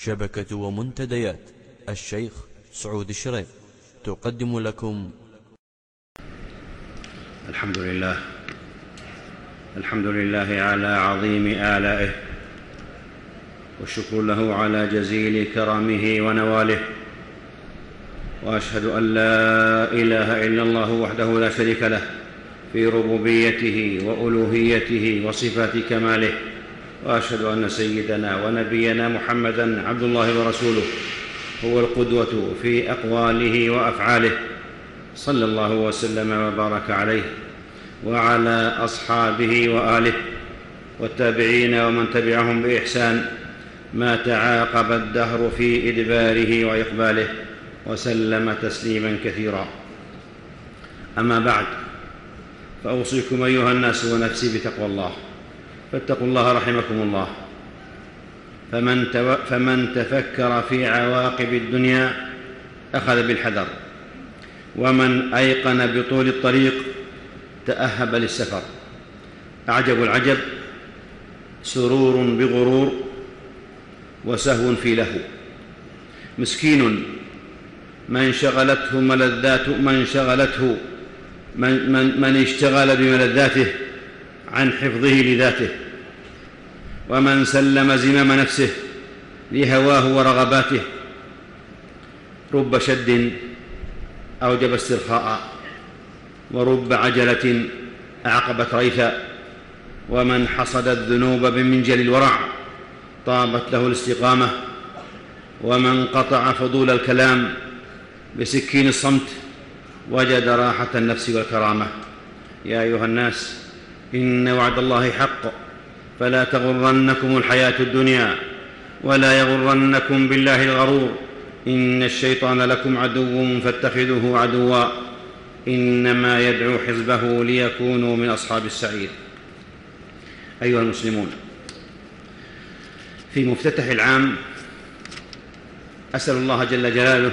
شبكة ومنتديات. الشيخ سعود الشريف تقدم لكم. الحمد لله. الحمد لله على عظيم آلائه والشكر له على جزيل كرمه ونواله. وأشهد أن لا إله إلا الله وحده لا شريك له في ربوبيته وألوهيته وصفات كماله. وأشهد أن سيدنا ونبينا محمدا عبد الله ورسوله هو القدوة في أقواله وأفعاله. صلى الله وسلم وبارك عليه وعلى أصحابه وآله والتابعين ومن تبعهم بإحسان. ما تعاقب الدهر في إدباره وإقباله وسلم تسليما كثيرا. أما بعد فأوصيكم أيها الناس ونفسي بتقوى الله. فاتقوا الله رحمكم الله. فمن, فمن تفكر في عواقب الدنيا أخذ بالحذر. ومن أيقن بطول الطريق تأهب للسفر. أعجب العجب سرور بغرور وسهو في لهو. مسكين من شغلته ملذات من شغلته من, من, من اشتغل بملذاته عن حفظه لذاته ومن سلم زمام نفسه لهواه ورغباته. رب شد أوجب استرخاء ورب عجلة أعقبت ريثا ومن حصد الذنوب بمنجل الورع طابت له الاستقامة ومن قطع فضول الكلام بسكين الصمت وجد راحة النفس والكرامة. يا أيها الناس إن وعد الله حق. فلا تغرنكم الحياة الدنيا ولا يغرنكم بالله الغرور. إن الشيطان لكم عدو فاتخذوه عدوا. إنما يدعو حزبه ليكونوا من أصحاب السعير. أيها المسلمون في مفتتح العام أسأل الله جل جلاله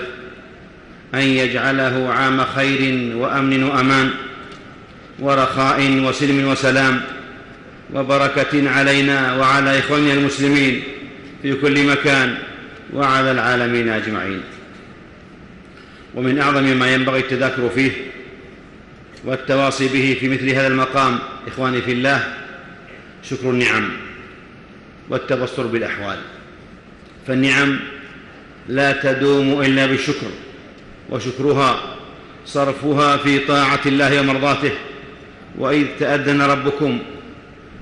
أن يجعله عام خير وأمن وأمان. ورخاء وسلم وسلام وبركة علينا وعلى إخواننا المسلمين في كل مكان وعلى العالمين أجمعين. ومن أعظم ما ينبغي التذاكر فيه والتواصي به في مثل هذا المقام إخواني في الله شكر النعم والتبصر بالأحوال. فالنعم لا تدوم إلا بالشكر وشكرها صرفها في طاعة الله ومرضاته وإذ تأذن ربكم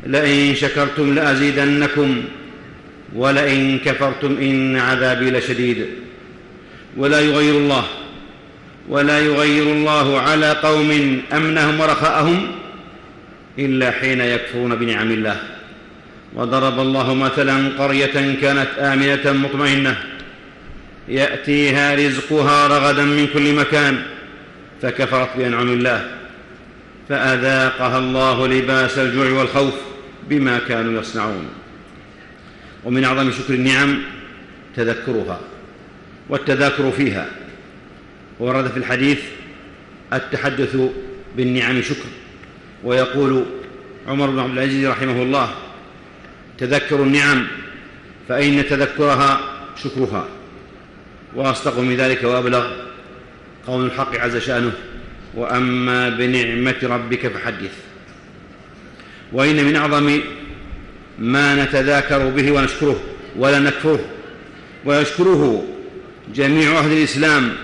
لئن شكرتم لأزيدنكم ولئن كفرتم إن عذابي لشديد. ولا يغير الله ولا يغير الله على قوم أمنهم ورخاءهم إلا حين يكفرون بنعم الله. وضرب الله مثلا قرية كانت آمنة مطمئنة يأتيها رزقها رغدا من كل مكان فكفرت بأنعم الله. فأذاقها الله لباس الجوع والخوف بما كانوا يصنعون. ومن أعظم شكر النعم تذكرها والتذاكر فيها. ورد في الحديث التحدث بالنعم شكر. ويقول عمر بن عبد العزيز رحمه الله تذكروا النعم فإن تذكرها شكرها. وأصدق من ذلك وأبلغ قول الحق عز شأنه. وأما بنعمة ربك فحدث. وإن من أعظم ما نتذاكر به ونشكره ولا نكفره ويشكره جميع أهل الإسلام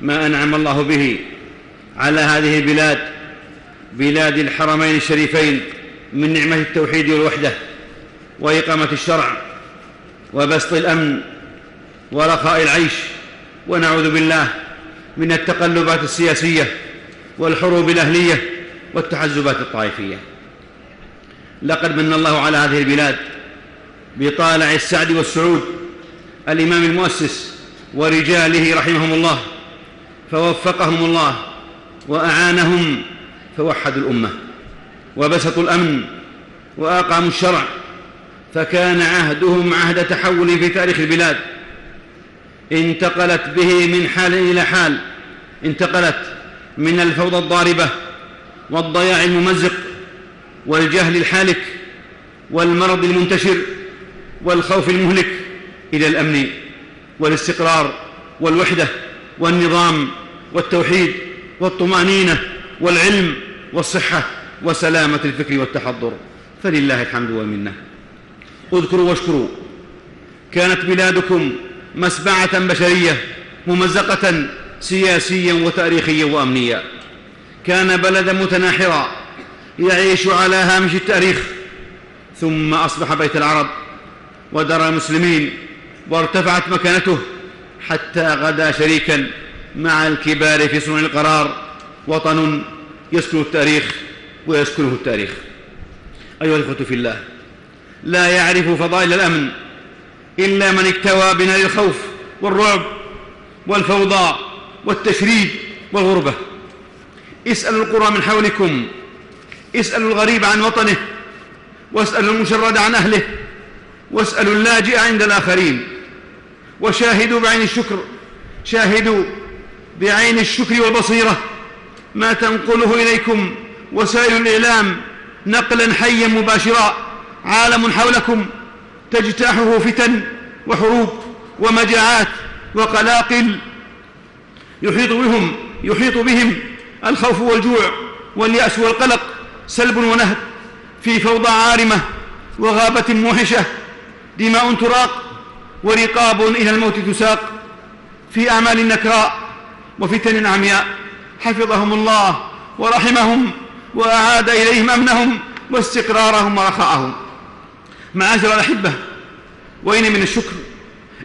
ما أنعم الله به على هذه البلاد بلاد الحرمين الشريفين من نعمة التوحيد والوحدة وإقامة الشرع وبسط الأمن ورخاء العيش. ونعوذ بالله من التقلبات السياسية والحروب الأهلية والتحزبات الطائفية. لقد من الله على هذه البلاد بطالع السعد والسعود الإمام المؤسس ورجاله رحمهم الله فوفقهم الله وأعانهم فوحدوا الأمة وبسطوا الأمن وأقاموا الشرع فكان عهدهم عهد تحول في تاريخ البلاد. انتقلت به من حال إلى حال انتقلت من الفوضى الضاربة والضياع الممزق والجهل الحالك والمرض المنتشر والخوف المهلك إلى الأمن والاستقرار والوحدة والنظام والتوحيد والطمأنينة والعلم والصحة وسلامة الفكر والتحضر. فلله الحمد والمنة. اذكروا واشكروا. كانت بلادكم مسبعة بشرية ممزقة سياسيا وتاريخيا وأمنيا. كان بلدا متناحرا يعيش على هامش التاريخ. ثم أصبح بيت العرب ودار المسلمين وارتفعت مكانته حتى غدا شريكا مع الكبار في صنع القرار. وطن يسكن التاريخ ويسكنه التاريخ. أيها الإخوة في الله لا يعرف فضائل الأمن إلا من اكتوى بنار الخوف والرعب والفوضى. والتشريد والغربة. اسألوا القرى من حولكم. اسألوا الغريب عن وطنه. واسألوا المشرد عن أهله. واسألوا اللاجئ عند الآخرين. وشاهدوا بعين الشكر. شاهدوا بعين الشكر والبصيرة. ما تنقله إليكم وسائل الإعلام نقلا حيا مباشرا. عالم حولكم. تجتاحه فتن وحروب ومجاعات وقلاقل يحيط بهم يحيط بهم الخوف والجوع واليأس والقلق سلب ونهب في فوضى عارمة وغابة موحشة دماء تراق ورقاب إلى الموت تساق. في أعمال نكراء وفتن عمياء حفظهم الله ورحمهم وأعاد إليهم أمنهم واستقرارهم ورخاءهم. معاشر الأحبة وإن من الشكر؟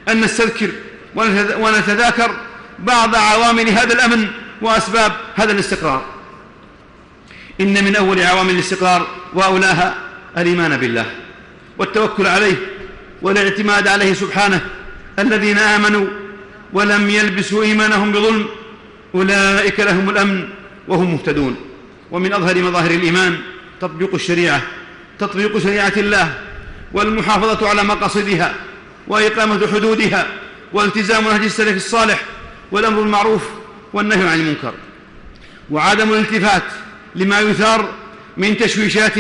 أن نستذكر ونتذاكر بعض عوامل هذا الأمن وأسباب هذا الاستقرار. إن من أول عوامل الاستقرار وأولاها الإيمان بالله والتوكل عليه والاعتماد عليه سبحانه الذين آمنوا ولم يلبسوا إيمانهم بظلم أولئك لهم الأمن وهم مهتدون. ومن أظهر مظاهر الإيمان تطبيق الشريعة تطبيق شريعة الله والمحافظة على مقاصدها وإقامة حدودها والتزام نهج السلف الصالح والأمر بالمعروف والنهي عن المنكر وعدم الالتفات لما يثار من تشويشات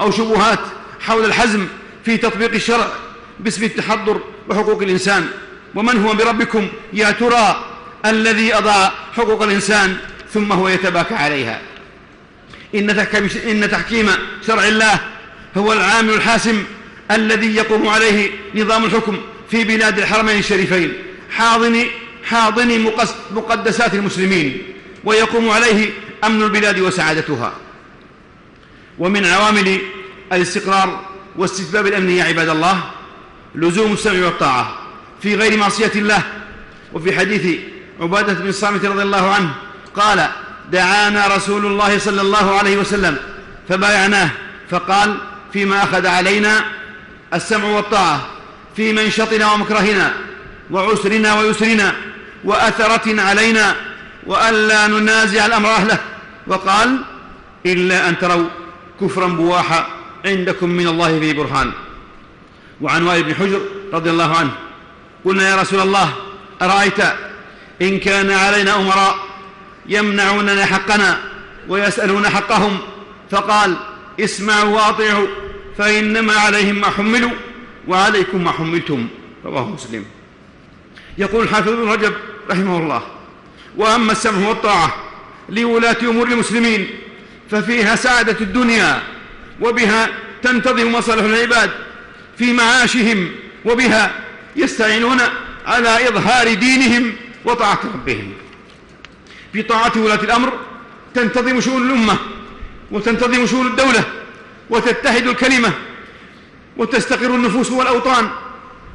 أو شبهات حول الحزم في تطبيق الشرع باسم التحضر وحقوق الإنسان. ومن هو بربكم يا ترى الذي أضاع حقوق الإنسان ثم هو يتباكى عليها؟ إن تحكيم, شرع الله هو العامل الحاسم الذي يقوم عليه نظام الحكم في بلاد الحرمين الشريفين. حاضن حاضن مقدسات المسلمين ويقوم عليه أمن البلاد وسعادتها. ومن عوامل الاستقرار واستتباب الأمن يا عباد الله لزوم السمع والطاعة. في غير معصية الله وفي حديث عبادة بن الصامت رضي الله عنه قال دعانا رسول الله صلى الله عليه وسلم فبايعناه فقال فيما أخذ علينا السمع والطاعة في منشطنا ومكرهنا وعسرنا ويسرنا وأثرة علينا وألا ننازع الأمر أهله. وقال إلا أن تروا كفرا بواحا عندكم من الله في برهان. وعن وائل بن حجر رضي الله عنه قلنا يا رسول الله أرأيت إن كان علينا أمراء يمنعوننا حقنا ويسألون حقهم؟ فقال اسمعوا وأطيعوا فإنما عليهم ما حملوا وعليكم ما حملتم. رواه مسلم. يقول الحافظ بن رجب رحمه الله. وأما السمع والطاعة لولاة أمور المسلمين ففيها سعادة الدنيا وبها تنتظم مصالح العباد في معاشهم وبها يستعينون على إظهار دينهم وطاعة ربهم. في طاعة ولاة الأمر تنتظم شؤون الأمة وتنتظم شؤون الدولة وتتحد الكلمة وتستقر النفوس والأوطان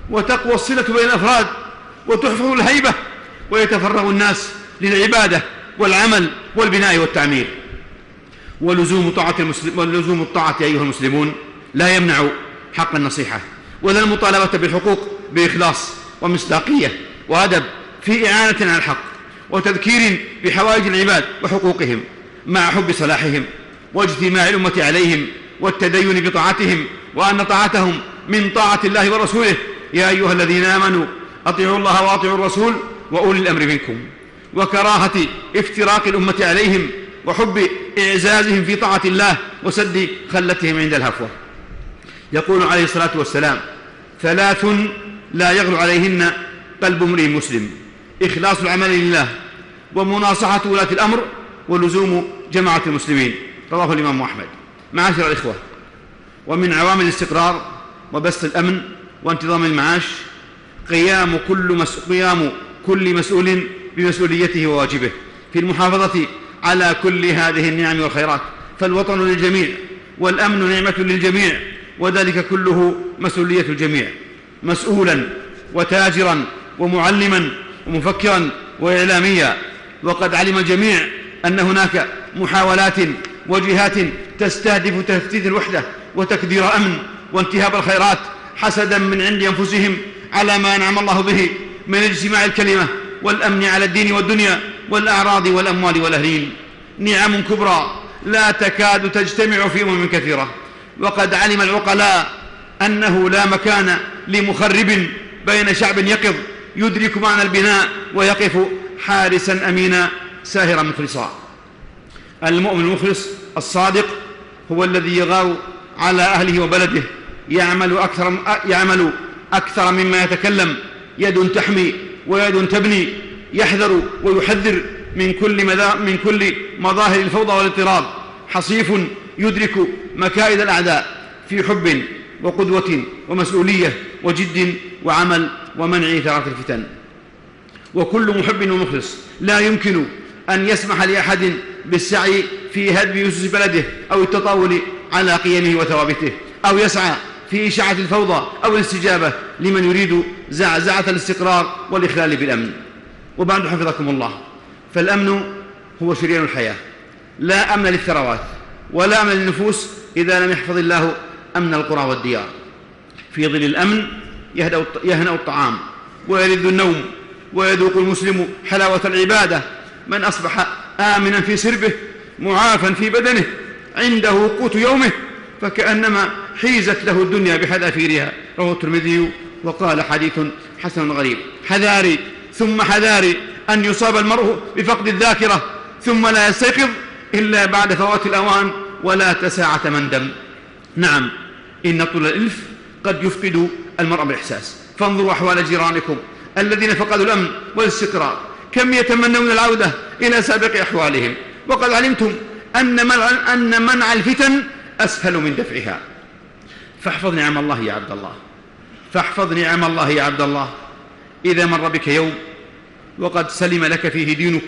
وتقوى الصلة بين الأفراد وتحفظ الهيبة ويتفرغ الناس للعبادة والعمل والبناء والتعمير. ولزوم طاعة المسلم ولزوم الطاعة أيها المسلمون لا يمنع حق النصيحة. ولا المطالبة بالحقوق بإخلاص ومصداقية وأدب في إعانة على الحق وتذكير بحوائج العباد وحقوقهم مع حب صلاحهم واجتماع الأمة عليهم والتدين بطاعتهم وأن طاعتهم من طاعة الله ورسوله. يا أيها الذين آمنوا أطيعوا الله وأطيعوا الرسول وأولي الأمر منكم وكراهة افتراق الأمة عليهم وحب إعزازهم في طاعة الله وسد خلتهم عند الهفوة. يقول عليه الصلاة والسلام ثلاث لا يغلو عليهن قلب امرئ مسلم إخلاص العمل لله ومناصحة ولاة الأمر ولزوم جماعة المسلمين. رواه الإمام أحمد. معاشر الإخوة ومن عوامل الاستقرار وبسط الأمن وانتظام المعاش قيام كل, مس... قيام كل مسؤول بمسؤوليته وواجبه. في المحافظة على كل هذه النعم والخيرات. فالوطن للجميع والأمن نعمة للجميع وذلك كله مسؤولية الجميع. مسؤولا وتاجرا ومعلما ومفكرا وإعلاميا. وقد علم الجميع أن هناك محاولات وجهات تستهدف تفتيت الوحدة وتكدير أمن وانتهاب الخيرات حسدا من عند أنفسهم على ما أنعم الله به. من اجتماع الكلمة والأمن على الدين والدنيا والأعراض والأموال والأهلين نعم كبرى. لا تكاد تجتمع في أمم كثيرة. وقد علم العقلاء أنه لا مكان لمخرب بين شعب يقظ يدرك معنى البناء ويقف حارسا أمينا ساهرا مخلصا. المؤمن المخلص الصادق هو الذي يغار على أهله وبلده يعمل أكثر, يعمل أكثر مما يتكلم يد تحمي ويد تبني يحذر ويحذر من كل, من كل مظاهر الفوضى والاضطراب. حصيف يدرك مكائد الأعداء في حب وقدوة ومسؤولية وجد وعمل ومنع ثغرة الفتن. وكل محب ومخلص. لا يمكن أن يسمح لأحد بالسعي في هدم يسس بلده أو التطاول على قيمه وثوابته أو يسعى في إشاعة الفوضى أو الاستجابة لمن يريد زعزعة الاستقرار والإخلال بالأمن. وبعد حفظكم الله فالأمن هو شريان الحياة. لا أمن للثروات ولا أمن للنفوس إذا لم يحفظ الله أمن القرى والديار. في ظل الأمن يهنأ الطعام ويلذ النوم ويذوق المسلم حلاوة العبادة. من أصبح آمنا في سربه معافا في بدنه عنده قوت يومه فكأنما حيزت له الدنيا بحذافيرها. رواه الترمذي وقال حديث حسن غريب. حذاري ثم حذاري أن يصاب المرء بفقد الذاكرة ثم لا يستيقظ إلا بعد فوات الأوان ولا تساعة مندم نعم إن طول الإلف قد يفقد المرء بالإحساس فانظروا أحوال جيرانكم الذين فقدوا الأمن والاستقرار. كم يتمنون العودة إلى سابق أحوالهم؟ وقد علمتم أن أن منع الفتن أسهل من دفعها. فاحفظ نعم الله يا عبد الله. فاحفظ نعم الله يا عبد الله. إذا مر بك يوم وقد سلم لك فيه دينك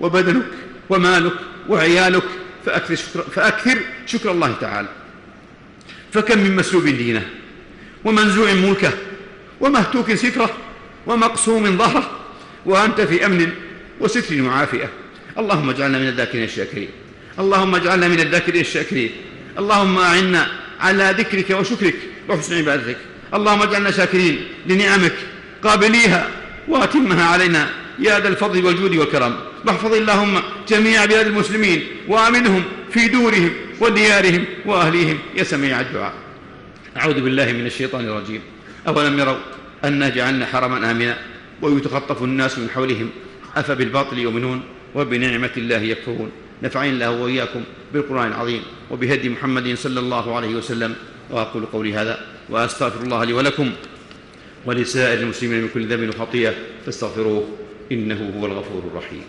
وبدنك ومالك وعيالك فأكثر شكر, فأكثر شكر الله تعالى. فكم من مسلوب دينه ومنزوع ملكه ومهتوك ستره ومقسوم ظهره وأنت في أمن وستر وعافية. اللهم اجعلنا من الذاكرين الشاكرين. اللهم اجعلنا من الذاكرين الشاكرين. اللهم أعنا على ذكرك وشكرك وحسن عبادتك. اللهم اجعلنا شاكرين لنعمك قابليها واتمها علينا. يا ذا الفضل والجود والكرم. واحفظ اللهم جميع بلاد المسلمين وآمنهم في دورهم وديارهم وأهليهم. يا سميع الدعاء. أعوذ بالله من الشيطان الرجيم. أولم يروا انا جعلنا حرما آمنا ويتخطف الناس من حولهم؟ أفبالباطل يؤمنون وبنعمة الله يكفرون. نفعني الله وإياكم بالقرآن العظيم وبهدي محمد صلى الله عليه وسلم. وأقول قولي هذا وأستغفر الله لي ولكم ولسائر المسلمين من كل ذنب وخطيئة فاستغفروه إنه هو الغفور الرحيم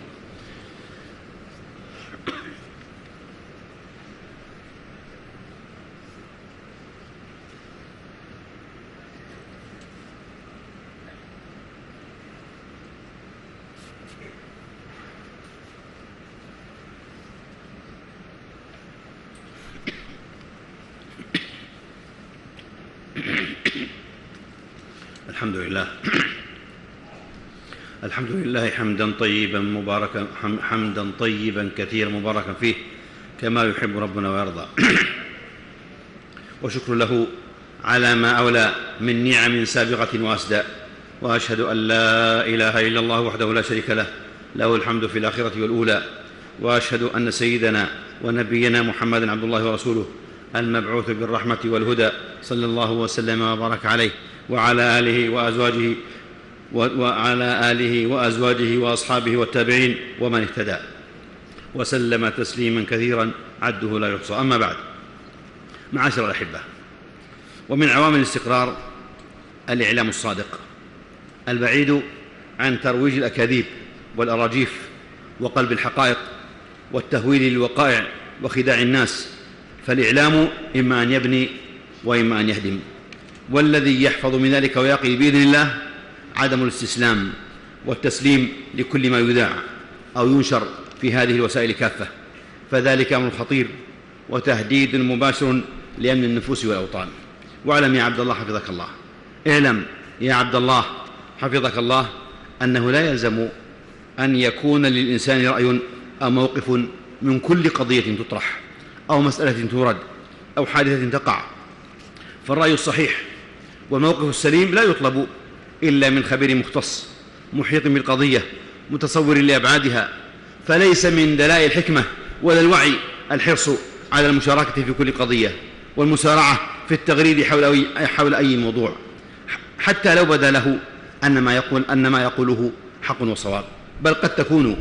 الحمد لله الحمد لله حمدا طيبا مباركا حمدا طيبا كثيرا مباركا فيه كما يحب ربنا ويرضى. وشكر له على ما أولى من نعم سابقة وأسدى. وأشهد أن لا إله إلا الله وحده لا شريك له له الحمد في الآخرة والأولى. وأشهد أن سيدنا ونبينا محمدا عبد الله ورسوله المبعوث بالرحمة والهدى صلى الله وسلم وبارك عليه. وعلى آله وأزواجه وعلى آله وأزواجه وأصحابه والتابعين ومن اهتدى. وسلم تسليما كثيرا عده لا يحصى. أما بعد معاشر الأحبة ومن عوامل الاستقرار الإعلام الصادق البعيد عن ترويج الأكاذيب والأراجيف وقلب الحقائق والتهويل للوقائع وخداع الناس فالإعلام إما أن يبني وإما أن يهدم. والذي يحفظ من ذلك ويقي بإذن الله عدم الاستسلام والتسليم لكل ما يذاع أو ينشر في هذه الوسائل كافة فذلك أمر خطير وتهديد مباشر لأمن النفوس والأوطان. واعلم يا عبد الله حفظك الله. اعلم يا عبد الله حفظك الله أنه لا يلزم أن يكون للإنسان رأي أو موقف من كل قضية تطرح أو مسألة تورد أو حادثة تقع. فالرأي الصحيح والموقف السليم لا يطلب إلا من خبير مختص محيط بالقضية متصور لأبعادها فليس من دلائل الحكمة ولا الوعي الحرص على المشاركة في كل قضية والمسارعة في التغريد حول أي, حول أي موضوع حتى لو بدا له أن ما, يقول أن ما يقوله حق وصواب. بل قد تكون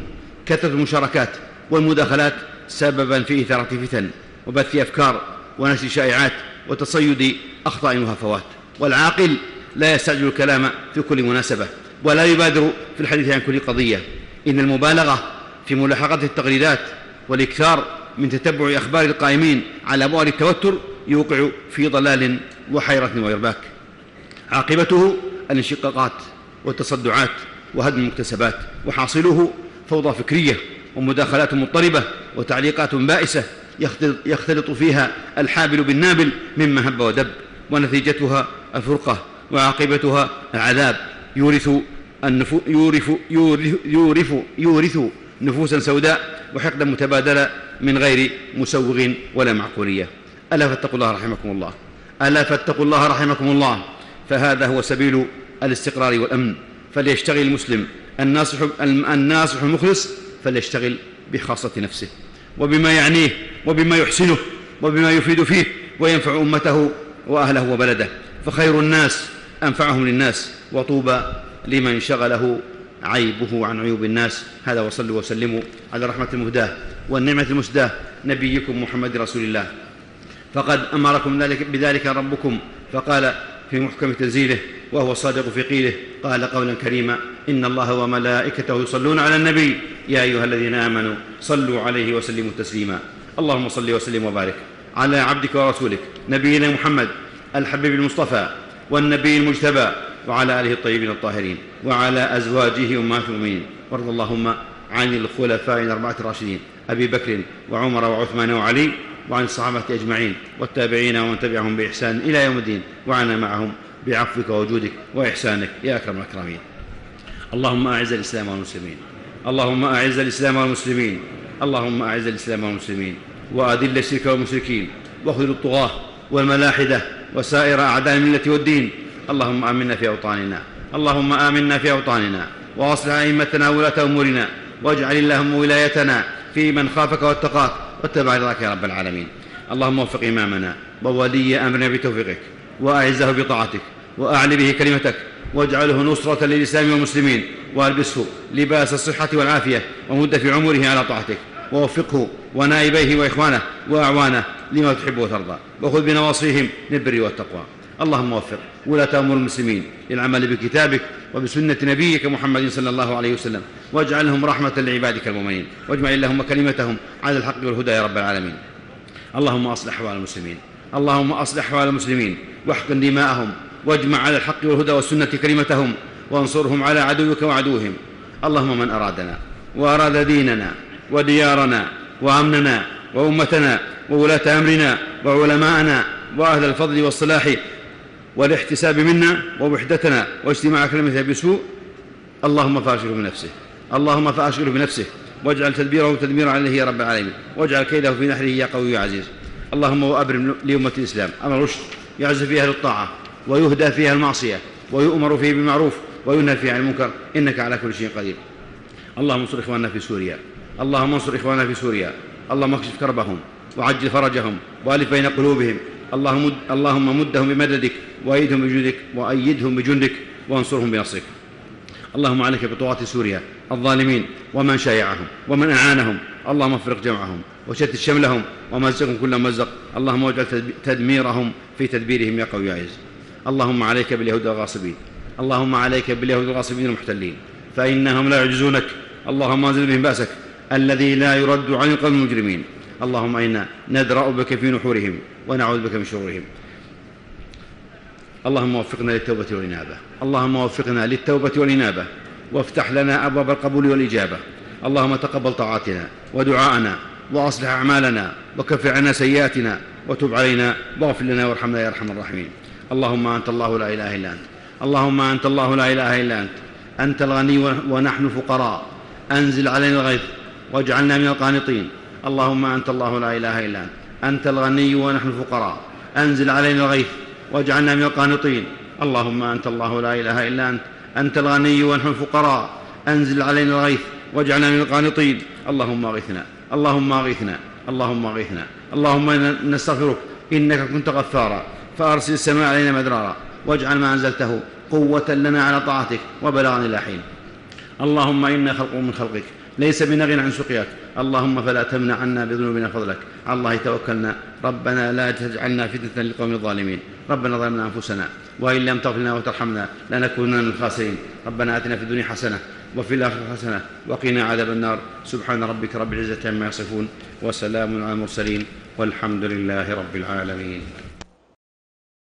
كثرة المشاركات والمداخلات سببا في إثارة فتن وبث أفكار ونشر شائعات وتصيد أخطاء وهفوات. والعاقل لا يستعجل الكلام في كل مناسبة ولا يبادر في الحديث عن كل قضية. إن المبالغة في ملاحقة التغريدات والإكثار من تتبع أخبار القائمين على أبواب التوتر يوقع في ضلال وحيرة وإرباك عاقبته الانشقاقات والتصدعات وهدم المكتسبات وحاصله فوضى فكرية ومداخلات مضطربة وتعليقات بائسة يختلط فيها الحابل بالنابل مما هب ودب. ونتيجتها الفرقة وعاقبتها العذاب. يورث النفو يورث, يورث, يورث, يورث نفوسا سوداء وحقدا متبادلا من غير مسوغ ولا معقولية. ألا فاتقوا الله رحمكم الله. ألا فاتقوا الله رحمكم الله. فهذا هو سبيل الاستقرار والأمن. فليشتغل المسلم. الناصح, الناصح المخلص فليشتغل بخاصة نفسه. وبما يعنيه وبما يحسنه وبما يفيد فيه وينفع أمته وأهله وبلده فخير الناس أنفعهم للناس وطوبى لمن شغله عيبه عن عيوب الناس. هذا وصلوا وسلموا على رحمة المهداة والنعمة المسداة نبيكم محمد رسول الله. فقد أمركم ذلك بذلك ربكم فقال في محكم تنزيله وهو الصادق في قيله قال قولا كريما إن الله وملائكته يصلون على النبي. يا أيها الذين آمنوا صلوا عليه وسلموا تسليما. اللهم صل وسلم وبارك. على عبدك ورسولك نبينا محمد الحبيب المصطفى والنبي المجتبى وعلى آله الطيبين الطاهرين وعلى أزواجه أمهات المؤمنين. وارض اللهم عن الخلفاء الأربعة الراشدين أبي بكر وعمر وعثمان وعلي وعن الصحابة أجمعين والتابعين ومن تبعهم بإحسان إلى يوم الدين وعنا معهم بعفوك وجودك وإحسانك يا أكرم الأكرمين. اللهم أعز الإسلام والمسلمين. اللهم أعز الإسلام والمسلمين. اللهم أعز الإسلام والمسلمين. وأذل الشرك والمشركين وأخذل الطغاة والملاحدة وسائر أعداء الملة والدين. اللهم آمنا في أوطاننا اللهم آمنا في أوطاننا وأصلح أئمتنا ولاة أمورنا واجعل اللهم ولايتنا في من خافك واتقاك واتبع رضاك يا رب العالمين. اللهم وفق إمامنا وولي أمرنا بتوفيقك وأعزه بطاعتك وأعل به كلمتك واجعله نصرة للإسلام والمسلمين والبسه لباس الصحة والعافية ومد في عمره على طاعتك. ووفقه ونائبيه وإخوانه وأعوانه لما تحب وترضى. وخذ بنواصيهم للبر والتقوى. اللهم وفق ولاة أمور المسلمين للعمل بكتابك وبسنة نبيك محمد صلى الله عليه وسلم. واجعلهم رحمة لعبادك المؤمنين. واجمع اللهم كلمتهم على الحق والهدى يا رب العالمين. اللهم أصلح أحوال المسلمين. اللهم أصلح أحوال المسلمين. واحقن دماءهم. واجمع على الحق والهدى والسنة كلمتهم. وانصرهم على عدوك وعدوهم. اللهم من أرادنا وأراد ديننا وديارنا وأمننا وأمتنا وولاة أمرنا وعلماءنا وأهل الفضل والصلاح والاحتساب منا ووحدتنا واجتماع كلمته بسوء اللهم فاشره بنفسه اللهم فاشره بنفسه واجعل تدبيره تدميرا عليه يا رب العالمين واجعل كيده في نحره يا قوي يا عزيز. اللهم وأبرم لأمة الإسلام أمر رشد يعز فيها للطاعة ويهدى فيها المعصية ويؤمر فيه بالمعروف وينهى فيه عن المنكر إنك على كل شيء قدير. اللهم انصر إخواننا في سوريا اللهم انصر إخواننا في سوريا. اللهم اكشف كربهم وعجل فرجهم وألف بين قلوبهم. اللهم, اللهم مدهم بمددك وأيدهم بجندك وأيدهم بجندك وانصرهم بنصرك. اللهم عليك بطغاة سوريا الظالمين ومن شايعهم ومن أعانهم. اللهم افرق جمعهم وشتت شملهم ومزقهم كل مزق. اللهم واجعل تدميرهم في تدبيرهم يا قوي يا عز. اللهم عليك باليهود والغاصبين اللهم عليك باليهود الغاصبين المحتلين. فإنهم لا يعجزونك. اللهم انزل بهم بأسك. الذي لا يرد عن القوم المجرمين. اللهم إنا ندرأ بك في نحورهم ونعوذ بك من شرورهم. اللهم وفقنا للتوبة والإنابة. اللهم وفقنا للتوبة والإنابة. وافتح لنا أبواب القبول والإجابة. اللهم تقبل طاعاتنا ودعاءنا وأصلح أعمالنا وكفر عنا سيئاتنا وتب علينا واغفر لنا وارحمنا يا أرحم الراحمين. اللهم أنت الله لا إله إلا أنت. اللهم أنت الله لا إله إلا أنت. أنت الغني ونحن فقراء أنزل علينا الغيث. واجعلنا من القانطين. اللهم أنت الله لا إله إلا أنت. أنت الغني ونحن فقراء أنزل علينا الغيث. واجعلنا من القانطين. اللهم أنت الله لا إله إلا أنت. أنت الغني ونحن الفقراء. أنزل علينا الغيث. واجعلنا من القانطين. اللهم أغثنا. اللهم أغثنا. اللهم أغثنا. اللهم نستغفرك. إنك كنت غفارا. فأرسل السماء علينا مدرارا. واجعل ما أنزلته قوة لنا على طاعتك وبلاغا إلى حين اللهم إنا خلق من خلقك. ليس بنغ عن سقياك. اللهم فلا تمنع عنا بذنوبنا فضلك. على الله توكلنا. ربنا لا تجعلنا فتنة للقوم الظالمين. ربنا ظلمنا أنفسنا وإن لم تغفر لنا وترحمنا لنكونن من الخاسرين. ربنا آتنا في الدنيا حسنة وفي الآخرة حسنة وقنا عذاب النار. سبحان ربك رب العزة عما يصفون وسلام على المرسلين والحمد لله رب العالمين.